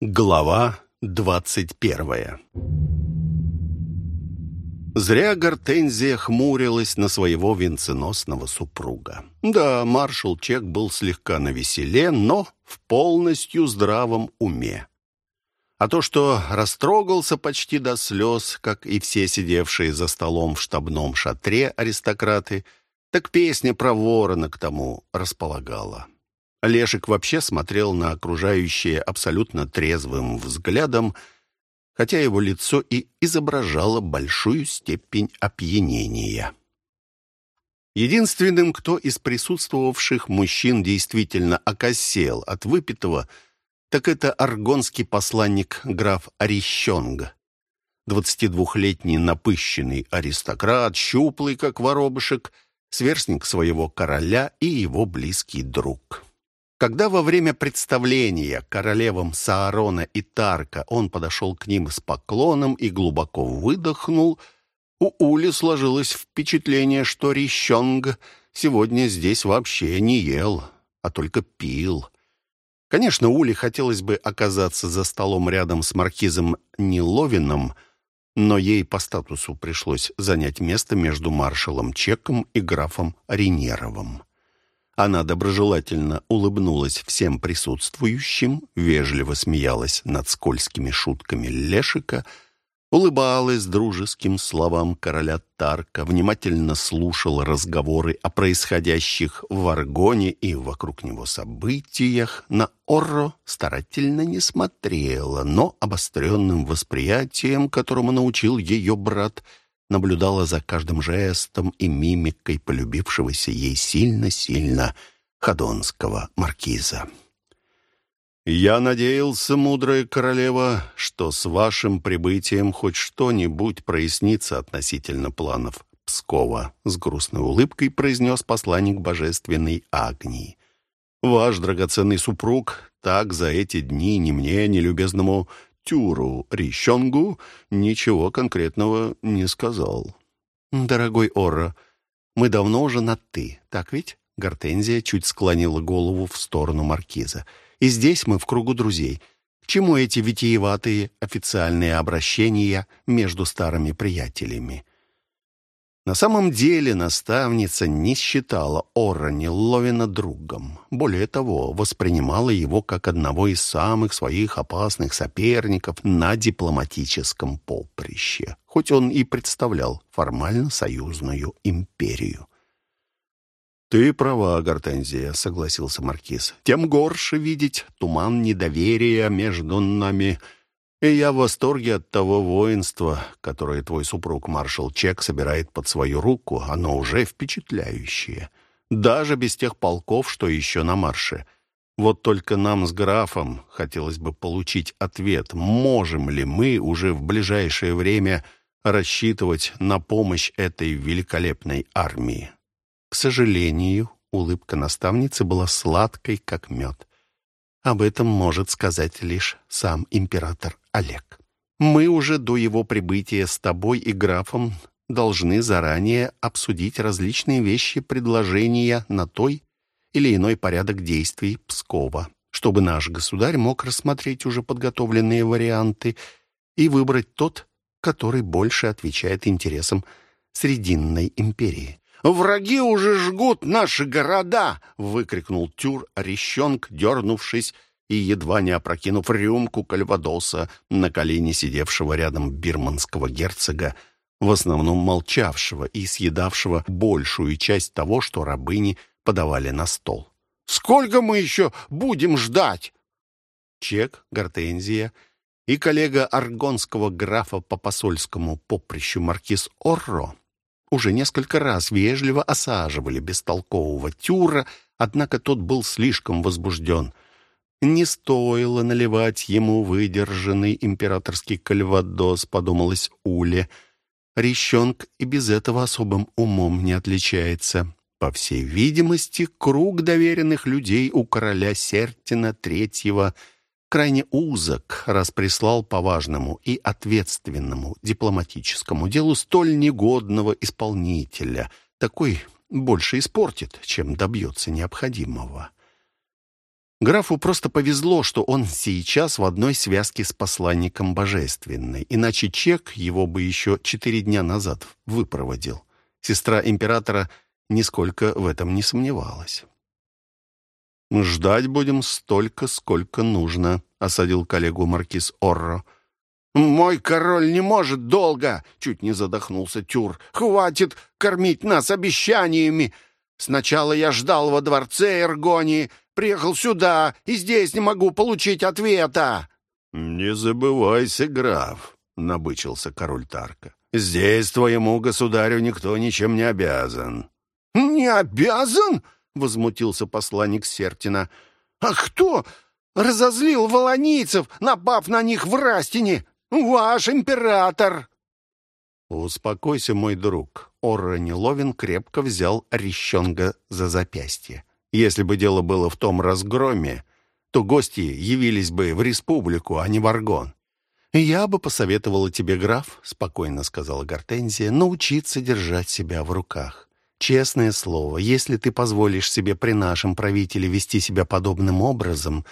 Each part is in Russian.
Глава двадцать первая Зря Гортензия хмурилась на своего венценосного супруга. Да, маршал Чек был слегка навеселе, но в полностью здравом уме. А то, что растрогался почти до слез, как и все сидевшие за столом в штабном шатре аристократы, так песня про ворона к тому располагала. Лешик вообще смотрел на окружающее абсолютно трезвым взглядом, хотя его лицо и изображало большую степень опьянения. Единственным, кто из присутствовавших мужчин действительно окосел от выпитого, так это аргонский посланник граф Орещонг. 22-летний напыщенный аристократ, щуплый, как воробышек, сверстник своего короля и его близкий друг. Когда во время представления королевам Саарона и Тарка он подошел к ним с поклоном и глубоко выдохнул, у Ули сложилось впечатление, что Рищонг сегодня здесь вообще не ел, а только пил. Конечно, Ули хотелось бы оказаться за столом рядом с маркизом Неловином, но ей по статусу пришлось занять место между маршалом Чеком и графом Ренеровым. Она доброжелательно улыбнулась всем присутствующим, вежливо смеялась над скользкими шутками Лешика, улыбалась дружеским словам короля Тарка, внимательно слушала разговоры о происходящих в Аргоне и вокруг него событиях. На Орро старательно не смотрела, но обостренным восприятием, которому научил ее брат – наблюдала за каждым жестом и мимикой полюбившегося ей сильно-сильно ходонского маркиза. «Я надеялся, мудрая королева, что с вашим прибытием хоть что-нибудь прояснится относительно планов Пскова», с грустной улыбкой произнес посланник божественной Агнии. «Ваш драгоценный супруг так за эти дни ни мне, ни любезному Тюру Рищонгу ничего конкретного не сказал. «Дорогой Орра, мы давно уже на «ты», так ведь?» Гортензия чуть склонила голову в сторону маркиза. «И здесь мы в кругу друзей. К чему эти витиеватые официальные обращения между старыми приятелями?» На самом деле наставница не считала Орани Ловина другом. Более того, воспринимала его как одного из самых своих опасных соперников на дипломатическом поприще, хоть он и представлял формально союзную империю. «Ты права, Гортензия», — согласился Маркиз. «Тем горше видеть туман недоверия между нами». И я в восторге от того воинства, которое твой супруг маршал Чек собирает под свою руку. Оно уже впечатляющее. Даже без тех полков, что еще на марше. Вот только нам с графом хотелось бы получить ответ, можем ли мы уже в ближайшее время рассчитывать на помощь этой великолепной армии. К сожалению, улыбка наставницы была сладкой, как мед. Об этом может сказать лишь сам император Олег. Мы уже до его прибытия с тобой и графом должны заранее обсудить различные вещи, предложения на той или иной порядок действий Пскова, чтобы наш государь мог рассмотреть уже подготовленные варианты и выбрать тот, который больше отвечает интересам Срединной империи. «Враги уже жгут наши города!» — выкрикнул Тюр Орещенк, дернувшись и едва не опрокинув рюмку кальвадоса на колени сидевшего рядом бирманского герцога, в основном молчавшего и съедавшего большую часть того, что рабыни подавали на стол. «Сколько мы еще будем ждать?» Чек, Гортензия и коллега аргонского графа по посольскому поприщу маркиз Орро уже несколько раз вежливо осаживали бестолкового тюра, однако тот был слишком возбужден — не стоило наливать ему выдержанный императорский кальвадос, подумалось Уле. Рещенк и без этого особым умом не отличается. По всей видимости, круг доверенных людей у короля Сертина Третьего крайне узок, раз прислал по важному и ответственному дипломатическому делу столь негодного исполнителя. Такой больше испортит, чем добьется необходимого. Графу просто повезло, что он сейчас в одной связке с посланником Божественной, иначе чек его бы еще четыре дня назад выпроводил. Сестра императора нисколько в этом не сомневалась. «Ждать будем столько, сколько нужно», — осадил коллегу маркиз Орро. «Мой король не может долго!» — чуть не задохнулся Тюр. «Хватит кормить нас обещаниями! Сначала я ждал во дворце Эргонии, приехал сюда, и здесь не могу получить ответа!» «Не забывайся, граф», — набычился король Тарка. «Здесь твоему государю никто ничем не обязан». «Не обязан?» — возмутился посланник Сертина. «А кто разозлил волонийцев, напав на них в Растине? Ваш император!» «Успокойся, мой друг». Орра Неловин крепко взял Рещенга за запястье. «Если бы дело было в том разгроме, то гости явились бы в республику, а не в Аргон. «Я бы посоветовала тебе, граф», — спокойно сказала Гортензия, «научиться держать себя в руках. Честное слово, если ты позволишь себе при нашем правителе вести себя подобным образом,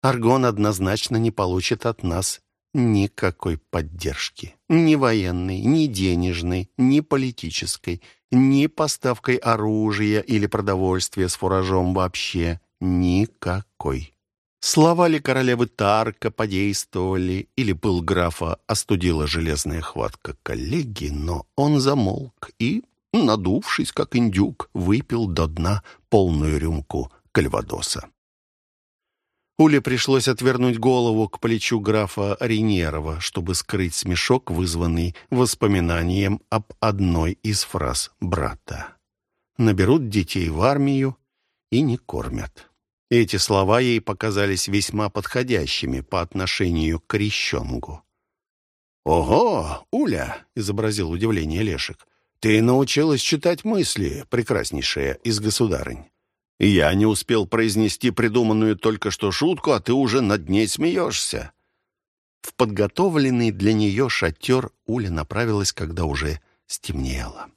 Аргон однозначно не получит от нас никакой поддержки. Ни военной, ни денежной, ни политической, ни поставкой оружия или продовольствия с фуражом вообще. Никакой. Слова ли королевы Тарка подействовали, или был графа остудила железная хватка коллеги, но он замолк и, надувшись, как индюк, выпил до дна полную рюмку кальвадоса. Уле пришлось отвернуть голову к плечу графа Ринерова, чтобы скрыть смешок, вызванный воспоминанием об одной из фраз брата. «Наберут детей в армию и не кормят». Эти слова ей показались весьма подходящими по отношению к крещенгу. «Ого, Уля!» — изобразил удивление Лешек. «Ты научилась читать мысли, прекраснейшая из государынь. Я не успел произнести придуманную только что шутку, а ты уже над ней смеешься». В подготовленный для нее шатер Уля направилась, когда уже стемнело.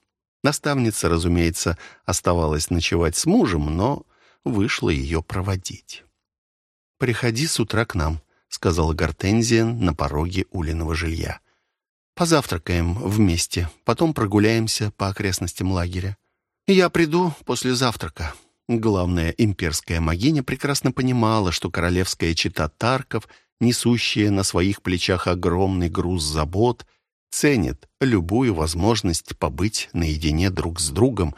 Наставница, разумеется, оставалась ночевать с мужем, но вышла ее проводить. «Приходи с утра к нам», — сказала Гортензия на пороге Улиного жилья. «Позавтракаем вместе, потом прогуляемся по окрестностям лагеря. Я приду после завтрака. Главная имперская могиня прекрасно понимала, что королевская чита Тарков, несущая на своих плечах огромный груз забот, ценит любую возможность побыть наедине друг с другом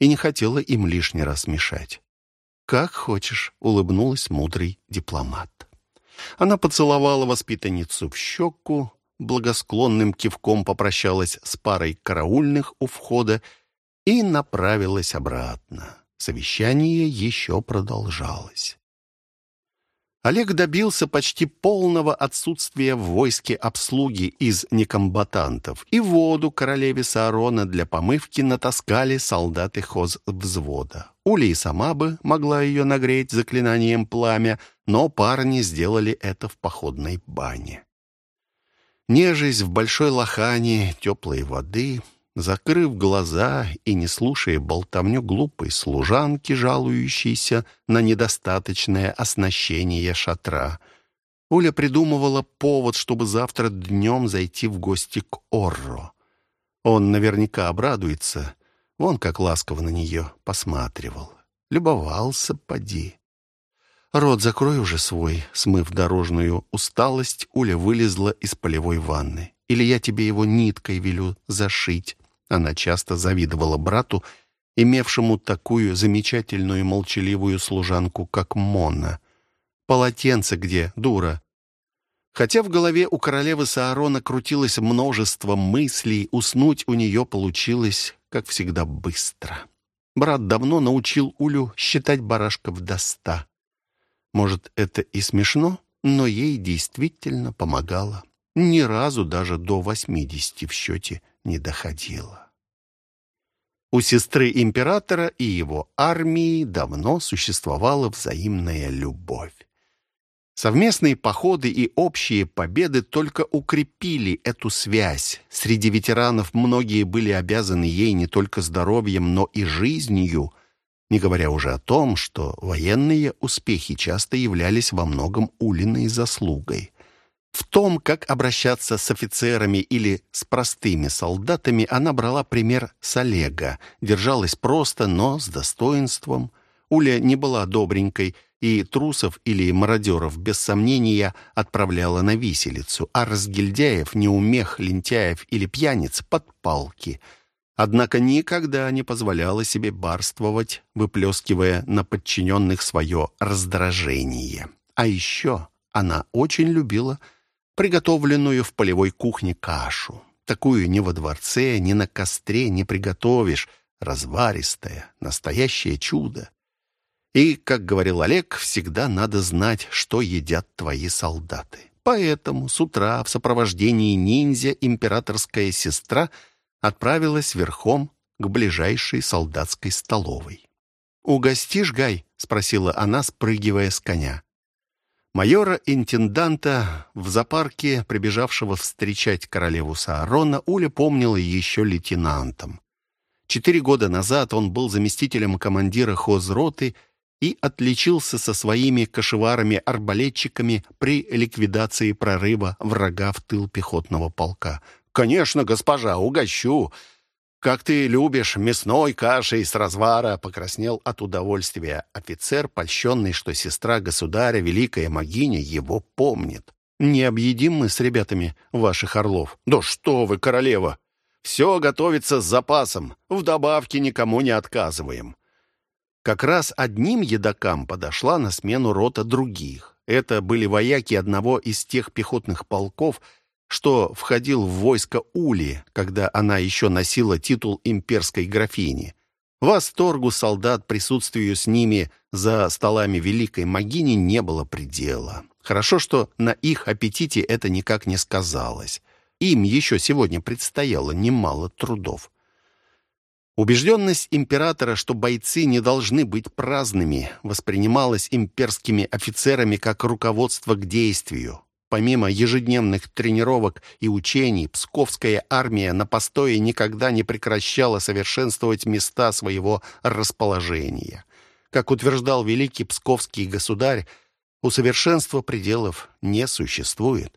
и не хотела им лишний раз мешать. «Как хочешь», — улыбнулась мудрый дипломат. Она поцеловала воспитанницу в щеку, благосклонным кивком попрощалась с парой караульных у входа и направилась обратно. Совещание еще продолжалось. Олег добился почти полного отсутствия в войске обслуги из некомбатантов, и воду королеве Саарона для помывки натаскали солдаты хозвзвода. Уля и сама бы могла ее нагреть заклинанием пламя, но парни сделали это в походной бане. Нежесть в большой лохане теплой воды — Закрыв глаза и не слушая болтовню глупой служанки, жалующейся на недостаточное оснащение шатра, Уля придумывала повод, чтобы завтра днем зайти в гости к Орро. Он наверняка обрадуется. Вон как ласково на нее посматривал. Любовался, поди. Рот закрой уже свой. Смыв дорожную усталость, Уля вылезла из полевой ванны. Или я тебе его ниткой велю зашить. Она часто завидовала брату, имевшему такую замечательную молчаливую служанку, как Монна. «Полотенце где, дура?» Хотя в голове у королевы Саарона крутилось множество мыслей, уснуть у нее получилось, как всегда, быстро. Брат давно научил Улю считать барашков до ста. Может, это и смешно, но ей действительно помогало. Ни разу даже до восьмидесяти в счете не доходило. У сестры императора и его армии давно существовала взаимная любовь. Совместные походы и общие победы только укрепили эту связь. Среди ветеранов многие были обязаны ей не только здоровьем, но и жизнью. не говоря уже о том, что военные успехи часто являлись во многом Улиной заслугой. В том, как обращаться с офицерами или с простыми солдатами, она брала пример с Олега, держалась просто, но с достоинством. Уля не была добренькой, и трусов или мародеров, без сомнения, отправляла на виселицу, а разгильдяев, неумех, лентяев или пьяниц под палки. Однако никогда не позволяла себе барствовать, выплескивая на подчиненных свое раздражение. А еще она очень любила приготовленную в полевой кухне кашу. Такую ни во дворце, ни на костре не приготовишь. Разваристая, настоящее чудо. И, как говорил Олег, всегда надо знать, что едят твои солдаты. Поэтому с утра в сопровождении ниндзя императорская сестра отправилась верхом к ближайшей солдатской столовой. «Угостишь, Гай?» — спросила она, спрыгивая с коня. Майора-интенданта в зоопарке, прибежавшего встречать королеву Саарона, Уля помнила еще лейтенантом. Четыре года назад он был заместителем командира хозроты и отличился со своими кошеварами-арбалетчиками при ликвидации прорыва врага в тыл пехотного полка. «Конечно, госпожа, угощу!» «Как ты любишь, мясной кашей с развара!» Покраснел от удовольствия офицер, польщенный, что сестра государя, великая могиня, его помнит. «Не объедим мы с ребятами ваших орлов?» «Да что вы, королева! Все готовится с запасом, в добавке никому не отказываем». Как раз одним едокам подошла на смену рота других. Это были вояки одного из тех пехотных полков, что входил в войско Ули, когда она еще носила титул имперской графини. Восторгу солдат присутствию с ними за столами великой могини не было предела. Хорошо, что на их аппетите это никак не сказалось. Им еще сегодня предстояло немало трудов. Убежденность императора, что бойцы не должны быть праздными, воспринималась имперскими офицерами как руководство к действию. Помимо ежедневных тренировок и учений, Псковская армия на постое никогда не прекращала совершенствовать места своего расположения. Как утверждал великий псковский государь, у совершенства пределов не существует.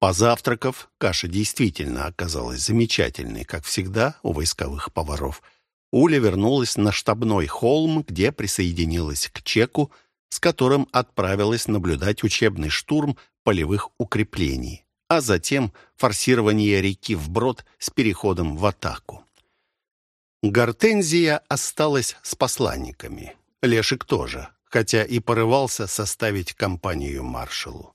Позавтракав, каша действительно оказалась замечательной, как всегда у войсковых поваров. Уля вернулась на штабной холм, где присоединилась к Чеку, с которым отправилась наблюдать учебный штурм полевых укреплений, а затем форсирование реки вброд с переходом в атаку. Гортензия осталась с посланниками. Лешик тоже, хотя и порывался составить компанию маршалу.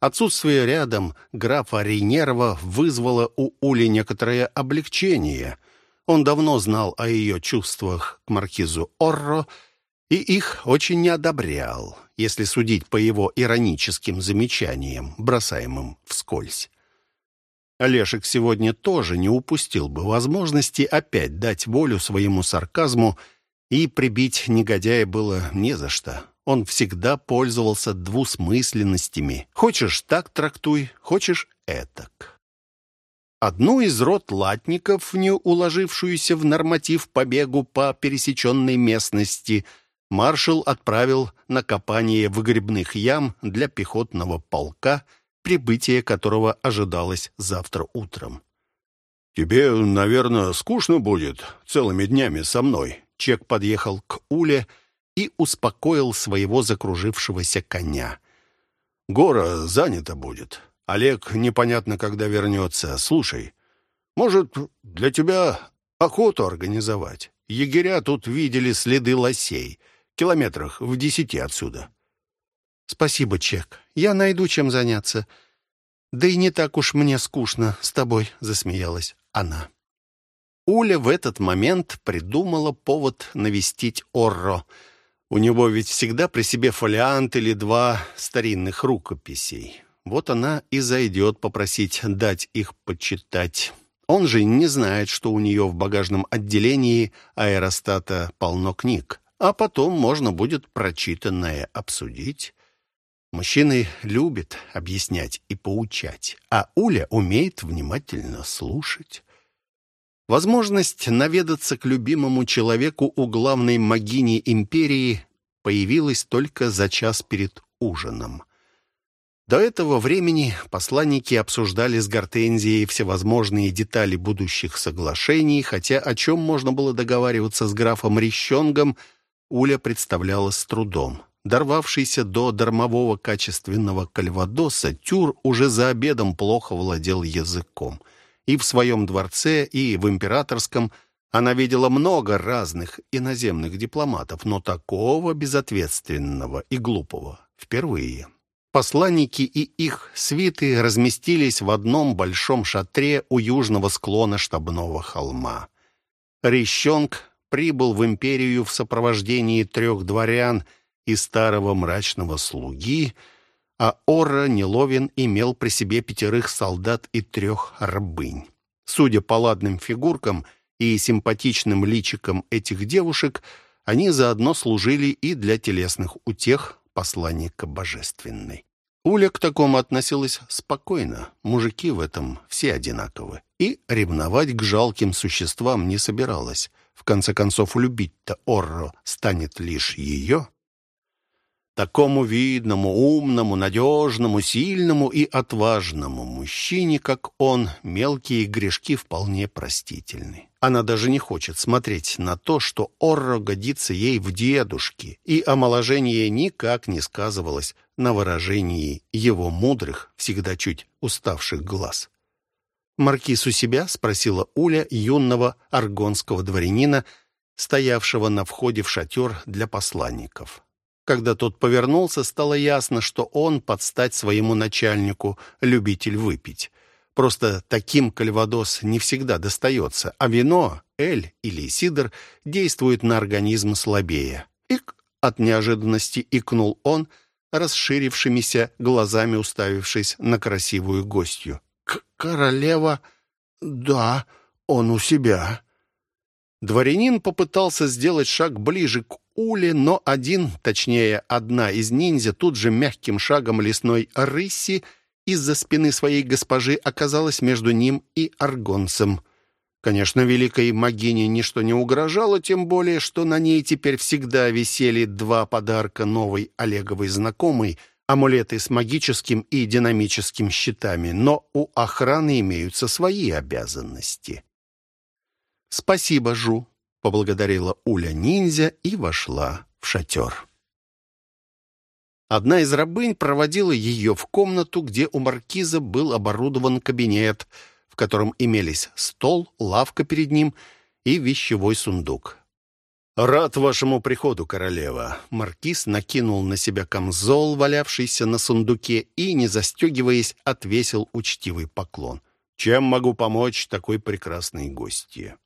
Отсутствие рядом графа Рейнерова вызвало у Ули некоторое облегчение. Он давно знал о ее чувствах к маркизу Орро и их очень не одобрял если судить по его ироническим замечаниям, бросаемым вскользь. Олешек сегодня тоже не упустил бы возможности опять дать волю своему сарказму, и прибить негодяя было не за что. Он всегда пользовался двусмысленностями. Хочешь так трактуй, хочешь этак. Одну из рот латников, не уложившуюся в норматив побегу по пересеченной местности – маршал отправил на копание выгребных ям для пехотного полка, прибытие которого ожидалось завтра утром. «Тебе, наверное, скучно будет целыми днями со мной». Чек подъехал к Уле и успокоил своего закружившегося коня. «Гора занята будет. Олег непонятно, когда вернется. Слушай, может, для тебя охоту организовать? Егеря тут видели следы лосей» километрах в десяти отсюда. Спасибо, Чек. Я найду чем заняться. Да и не так уж мне скучно с тобой, засмеялась она. Уля в этот момент придумала повод навестить Орро. У него ведь всегда при себе фолиант или два старинных рукописей. Вот она и зайдет попросить дать их почитать. Он же не знает, что у нее в багажном отделении аэростата полно книг а потом можно будет прочитанное обсудить. Мужчины любят объяснять и поучать, а Уля умеет внимательно слушать. Возможность наведаться к любимому человеку у главной могини империи появилась только за час перед ужином. До этого времени посланники обсуждали с Гортензией всевозможные детали будущих соглашений, хотя о чем можно было договариваться с графом Рещонгом, Уля представляла с трудом. Дорвавшийся до дармового качественного кальвадоса, Тюр уже за обедом плохо владел языком. И в своем дворце, и в императорском она видела много разных иноземных дипломатов, но такого безответственного и глупого впервые. Посланники и их свиты разместились в одном большом шатре у южного склона штабного холма. Рещонг прибыл в империю в сопровождении трех дворян и старого мрачного слуги, а Ора Неловин имел при себе пятерых солдат и трех рабынь. Судя по ладным фигуркам и симпатичным личикам этих девушек, они заодно служили и для телесных утех посланника божественной. Уля к такому относилась спокойно. Мужики в этом все одинаковы. И ревновать к жалким существам не собиралась. В конце концов, любить-то Орро станет лишь ее. Такому видному, умному, надежному, сильному и отважному мужчине, как он, мелкие грешки вполне простительны. Она даже не хочет смотреть на то, что Орро годится ей в дедушке, и омоложение никак не сказывалось на выражении его мудрых, всегда чуть уставших глаз. «Маркиз у себя?» — спросила Уля юного аргонского дворянина, стоявшего на входе в шатер для посланников. Когда тот повернулся, стало ясно, что он под стать своему начальнику любитель выпить. Просто таким кальвадос не всегда достается, а вино, эль или сидр действует на организм слабее. Ик! От неожиданности икнул он, расширившимися глазами уставившись на красивую гостью. К «Королева? Да, он у себя». Дворянин попытался сделать шаг ближе к Уле, но один, точнее, одна из ниндзя тут же мягким шагом лесной рыси из-за спины своей госпожи оказалась между ним и аргонцем. Конечно, великой магине ничто не угрожало, тем более, что на ней теперь всегда висели два подарка новой Олеговой знакомой — амулеты с магическим и динамическим щитами, но у охраны имеются свои обязанности. «Спасибо, Жу», — поблагодарила Уля-ниндзя и вошла в шатер. Одна из рабынь проводила ее в комнату, где у маркиза был оборудован кабинет, в котором имелись стол, лавка перед ним и вещевой сундук. «Рад вашему приходу, королева!» Маркиз накинул на себя камзол, валявшийся на сундуке, и, не застегиваясь, отвесил учтивый поклон. «Чем могу помочь такой прекрасной гостье?»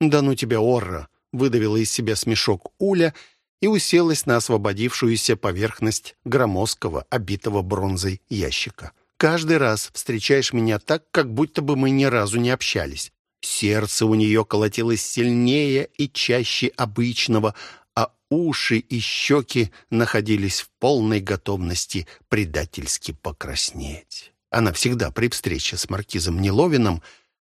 «Да ну тебя, Орра!» — выдавила из себя смешок Уля и уселась на освободившуюся поверхность громоздкого, обитого бронзой ящика. «Каждый раз встречаешь меня так, как будто бы мы ни разу не общались. Сердце у нее колотилось сильнее и чаще обычного, а уши и щеки находились в полной готовности предательски покраснеть. Она всегда при встрече с маркизом Неловиным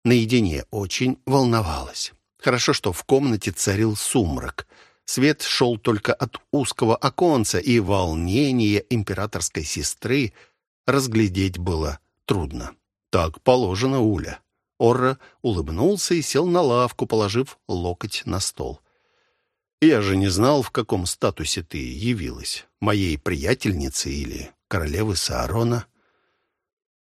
наедине очень волновалась. Хорошо, что в комнате царил сумрак. Свет шел только от узкого оконца, и волнение императорской сестры разглядеть было трудно. Так положено, Уля. Орра улыбнулся и сел на лавку, положив локоть на стол. «Я же не знал, в каком статусе ты явилась. Моей приятельницы или королевы Саарона?»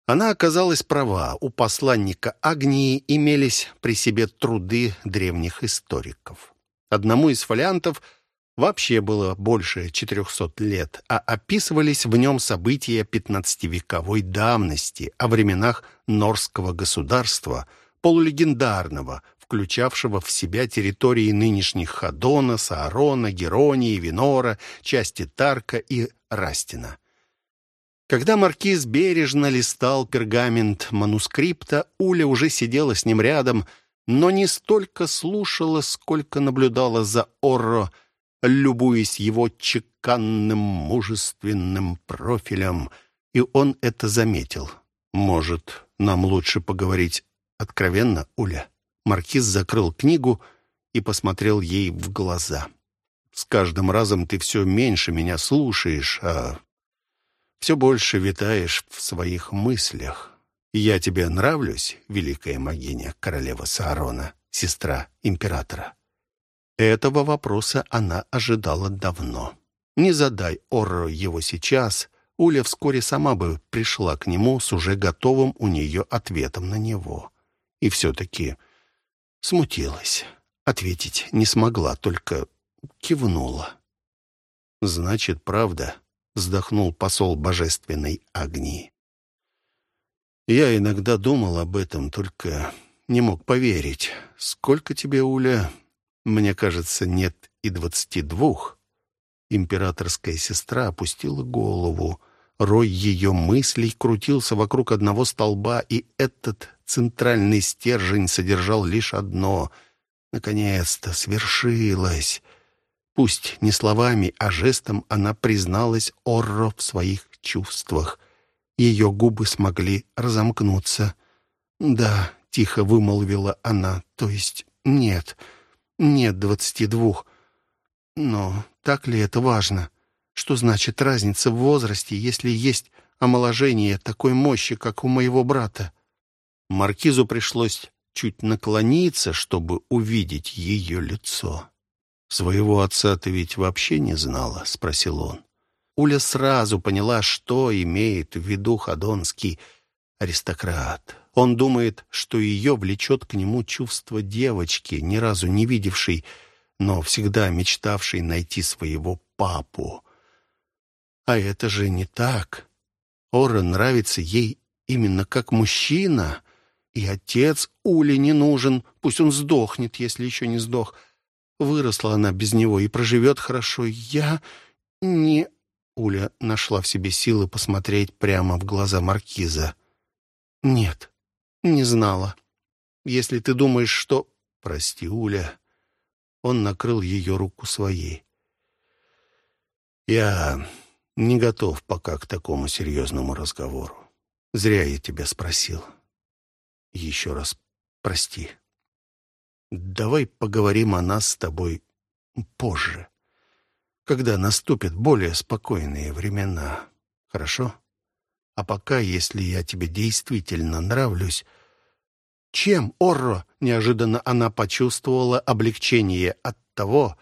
Она оказалась права. У посланника Агнии имелись при себе труды древних историков. Одному из фолиантов вообще было больше 400 лет, а описывались в нем события пятнадцативековой давности о временах Норского государства, полулегендарного, включавшего в себя территории нынешних Хадона, Саарона, Геронии, Винора, части Тарка и Растина. Когда маркиз бережно листал пергамент манускрипта, Уля уже сидела с ним рядом, но не столько слушала, сколько наблюдала за Орро, любуясь его чеканным, мужественным профилем, и он это заметил. «Может, нам лучше поговорить откровенно, Уля?» Маркиз закрыл книгу и посмотрел ей в глаза. «С каждым разом ты все меньше меня слушаешь, а все больше витаешь в своих мыслях. Я тебе нравлюсь, великая могиня, королева Саарона, сестра императора?» Этого вопроса она ожидала давно. Не задай Орро его сейчас, Уля вскоре сама бы пришла к нему с уже готовым у нее ответом на него. И все-таки смутилась. Ответить не смогла, только кивнула. «Значит, правда», — вздохнул посол божественной огни. «Я иногда думал об этом, только не мог поверить. Сколько тебе, Уля? Мне кажется, нет и двадцати двух». Императорская сестра опустила голову. Рой ее мыслей крутился вокруг одного столба, и этот центральный стержень содержал лишь одно. Наконец-то свершилось. Пусть не словами, а жестом она призналась Орро в своих чувствах. Ее губы смогли разомкнуться. «Да», — тихо вымолвила она, — «то есть нет, нет двадцати двух. Но так ли это важно? Что значит разница в возрасте, если есть омоложение такой мощи, как у моего брата? Маркизу пришлось чуть наклониться, чтобы увидеть ее лицо. «Своего отца ты ведь вообще не знала?» — спросил он. Уля сразу поняла, что имеет в виду ходонский аристократ. Он думает, что ее влечет к нему чувство девочки, ни разу не видевшей но всегда мечтавший найти своего папу. А это же не так. Ора нравится ей именно как мужчина, и отец Уле не нужен, пусть он сдохнет, если еще не сдох. Выросла она без него и проживет хорошо. Я не... Уля нашла в себе силы посмотреть прямо в глаза маркиза. «Нет, не знала. Если ты думаешь, что...» «Прости, Уля, он накрыл ее руку своей. «Я не готов пока к такому серьезному разговору. Зря я тебя спросил. Еще раз прости. Давай поговорим о нас с тобой позже, когда наступят более спокойные времена. Хорошо? А пока, если я тебе действительно нравлюсь, чем, Орро? Неожиданно она почувствовала облегчение от того,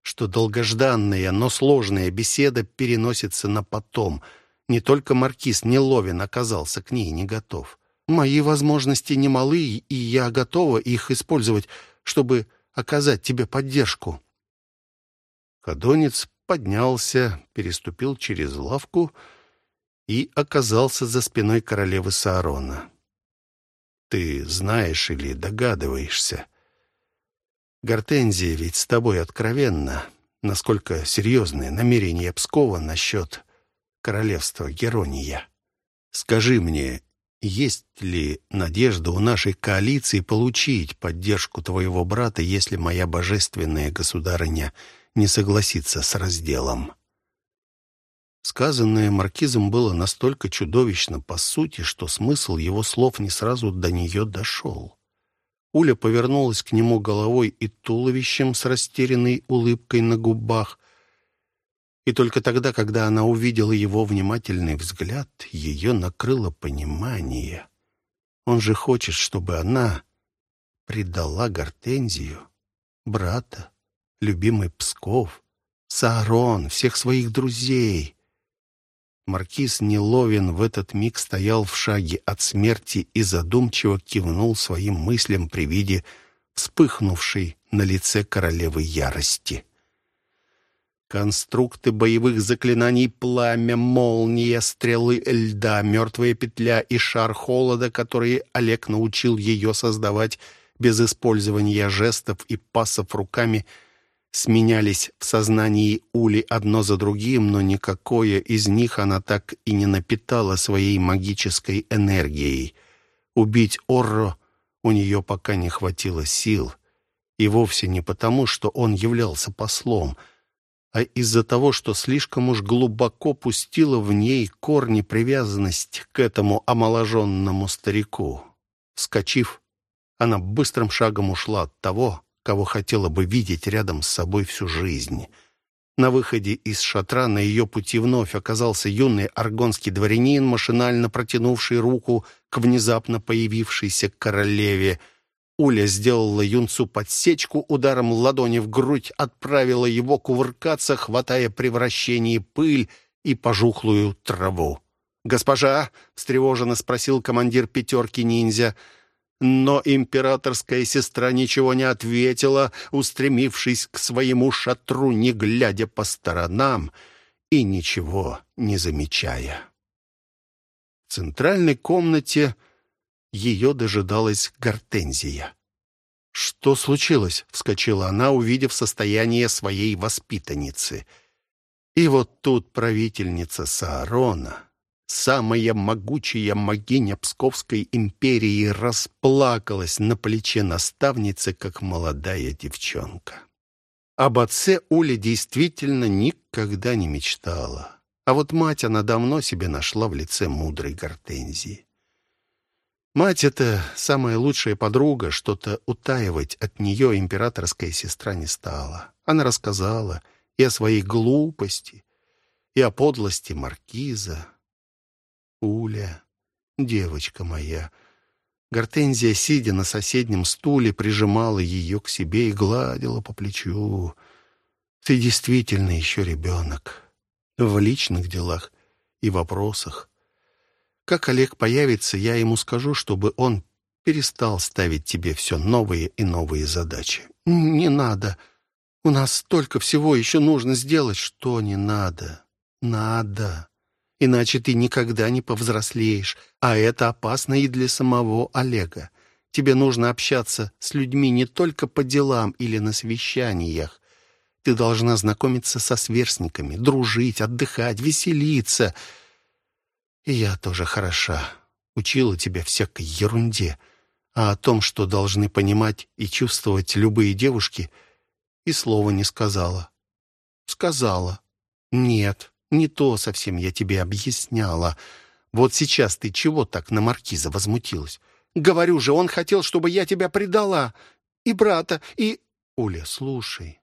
что долгожданная, но сложная беседа переносится на потом. Не только маркиз Неловин оказался к ней не готов. Мои возможности немалы, и я готова их использовать, чтобы оказать тебе поддержку. Ходонец поднялся, переступил через лавку и оказался за спиной королевы Саарона. Ты знаешь или догадываешься. Гортензия ведь с тобой откровенна, насколько серьезные намерения Пскова насчет королевства Герония. Скажи мне, есть ли надежда у нашей коалиции получить поддержку твоего брата, если моя божественная государыня не согласится с разделом?» Сказанное маркизом было настолько чудовищно по сути, что смысл его слов не сразу до нее дошел. Уля повернулась к нему головой и туловищем с растерянной улыбкой на губах. И только тогда, когда она увидела его внимательный взгляд, ее накрыло понимание. Он же хочет, чтобы она предала Гортензию, брата, любимый Псков, Саарон, всех своих друзей — Маркиз Неловин в этот миг стоял в шаге от смерти и задумчиво кивнул своим мыслям при виде вспыхнувшей на лице королевы ярости. Конструкты боевых заклинаний «Пламя», «Молния», «Стрелы льда», «Мертвая петля» и «Шар холода», которые Олег научил ее создавать без использования жестов и пасов руками – сменялись в сознании Ули одно за другим, но никакое из них она так и не напитала своей магической энергией. Убить Орро у нее пока не хватило сил, и вовсе не потому, что он являлся послом, а из-за того, что слишком уж глубоко пустила в ней корни привязанность к этому омоложенному старику. Вскочив, Она быстрым шагом ушла от того, кого хотела бы видеть рядом с собой всю жизнь. На выходе из шатра на ее пути вновь оказался юный аргонский дворянин, машинально протянувший руку к внезапно появившейся королеве. Уля сделала юнцу подсечку, ударом ладони в грудь отправила его кувыркаться, хватая при вращении пыль и пожухлую траву. «Госпожа?» — встревоженно спросил командир пятерки ниндзя — но императорская сестра ничего не ответила, устремившись к своему шатру, не глядя по сторонам и ничего не замечая. В центральной комнате ее дожидалась гортензия. «Что случилось?» — вскочила она, увидев состояние своей воспитанницы. И вот тут правительница Саарона самая могучая могиня Псковской империи расплакалась на плече наставницы, как молодая девчонка. Об отце Уля действительно никогда не мечтала. А вот мать она давно себе нашла в лице мудрой гортензии. Мать — это самая лучшая подруга, что-то утаивать от нее императорская сестра не стала. Она рассказала и о своей глупости, и о подлости маркиза, Уля, девочка моя. Гортензия, сидя на соседнем стуле, прижимала ее к себе и гладила по плечу. Ты действительно еще ребенок. В личных делах и вопросах. Как Олег появится, я ему скажу, чтобы он перестал ставить тебе все новые и новые задачи. Не надо. У нас столько всего еще нужно сделать. Что не надо? Надо иначе ты никогда не повзрослеешь, а это опасно и для самого Олега. Тебе нужно общаться с людьми не только по делам или на совещаниях. Ты должна знакомиться со сверстниками, дружить, отдыхать, веселиться. И я тоже хороша. Учила тебя всякой ерунде. А о том, что должны понимать и чувствовать любые девушки, и слова не сказала. Сказала. Нет, не то совсем я тебе объясняла. Вот сейчас ты чего так на маркиза возмутилась? Говорю же, он хотел, чтобы я тебя предала. И брата, и... Уля, слушай.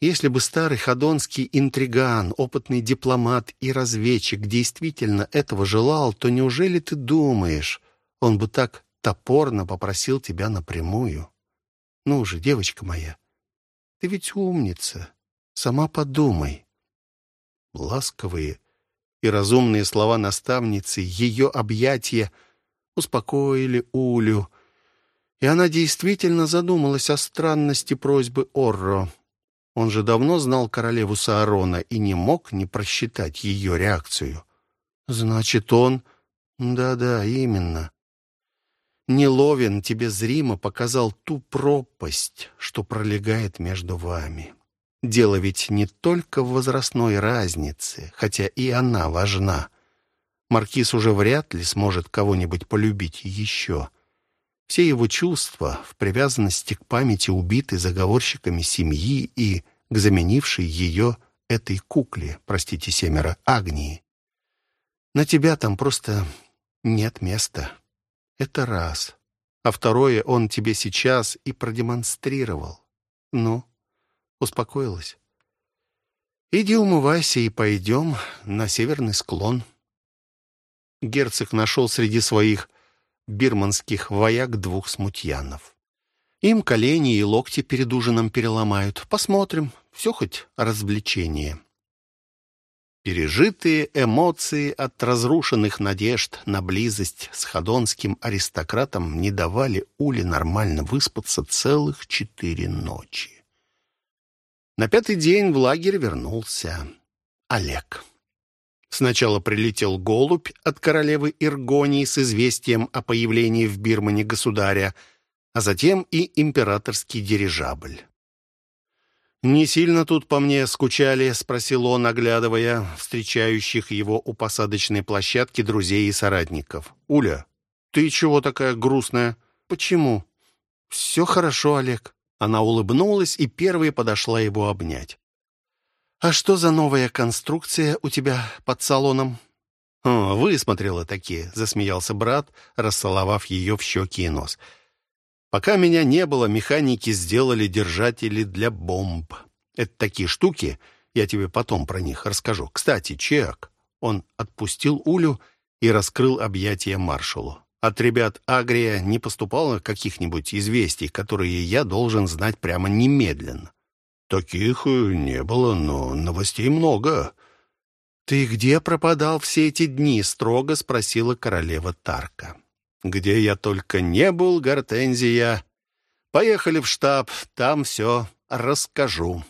Если бы старый ходонский интриган, опытный дипломат и разведчик действительно этого желал, то неужели ты думаешь, он бы так топорно попросил тебя напрямую? Ну же, девочка моя, ты ведь умница. Сама подумай. Ласковые и разумные слова наставницы, ее объятия успокоили Улю, и она действительно задумалась о странности просьбы Орро. Он же давно знал королеву Саарона и не мог не просчитать ее реакцию. «Значит, он...» «Да-да, именно...» Неловен тебе зримо показал ту пропасть, что пролегает между вами. Дело ведь не только в возрастной разнице, хотя и она важна. Маркиз уже вряд ли сможет кого-нибудь полюбить еще. Все его чувства в привязанности к памяти убитой заговорщиками семьи и к заменившей ее этой кукле, простите, семеро, Агнии. На тебя там просто нет места. Это раз. А второе он тебе сейчас и продемонстрировал. Ну, Успокоилась. «Иди умывайся и пойдем на северный склон». Герцог нашел среди своих бирманских вояк двух смутьянов. Им колени и локти перед ужином переломают. Посмотрим, все хоть развлечение. Пережитые эмоции от разрушенных надежд на близость с ходонским аристократом не давали Уле нормально выспаться целых четыре ночи. На пятый день в лагерь вернулся Олег. Сначала прилетел голубь от королевы Иргонии с известием о появлении в Бирмане государя, а затем и императорский дирижабль. «Не сильно тут по мне скучали?» — спросил он, оглядывая встречающих его у посадочной площадки друзей и соратников. «Уля, ты чего такая грустная?» «Почему?» «Все хорошо, Олег. Она улыбнулась и первой подошла его обнять. «А что за новая конструкция у тебя под салоном?» «О, высмотрела такие», — засмеялся брат, расцеловав ее в щеки и нос. Пока меня не было, механики сделали держатели для бомб. Это такие штуки, я тебе потом про них расскажу. Кстати, Чек, он отпустил Улю и раскрыл объятия маршалу. От ребят Агрия не поступало каких-нибудь известий, которые я должен знать прямо немедленно. Таких э, не было, но новостей много. «Ты где пропадал все эти дни?» — строго спросила королева Тарка. «Где я только не был, Гортензия. Поехали в штаб, там все расскажу».